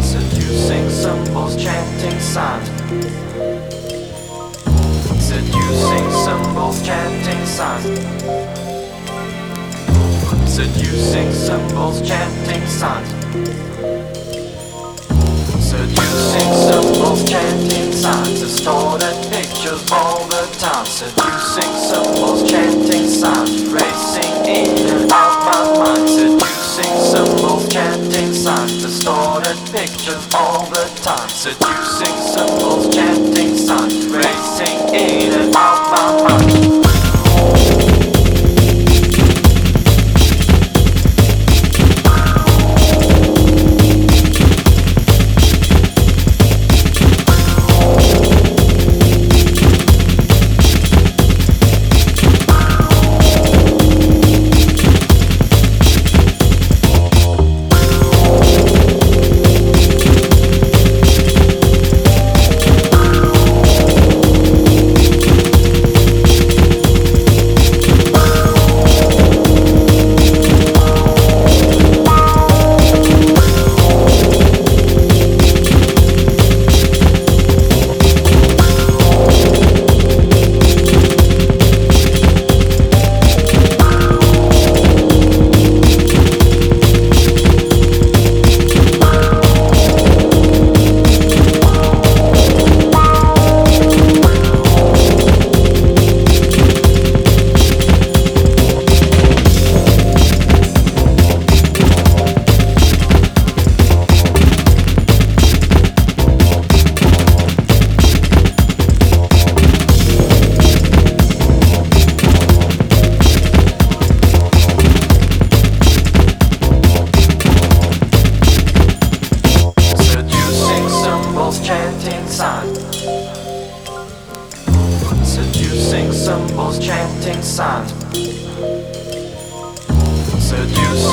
Seducing symbols, chanting sounds. Seducing symbols, chanting sound. Seducing symbols, chanting sound. Seducing symbols, chanting sound. Distorted pictures, all the time. Seducing symbols, chanting sound. Racing in and out my mind. Seducing symbols, chanting sounds, distorted pictures all the time. Seducing symbols, chanting sounds, racing in and out my mind.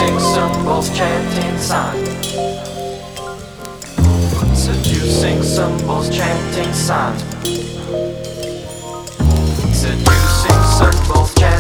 Seducing symbols, chanting sound. Seducing symbols, chanting sound. Seducing symbols, chanting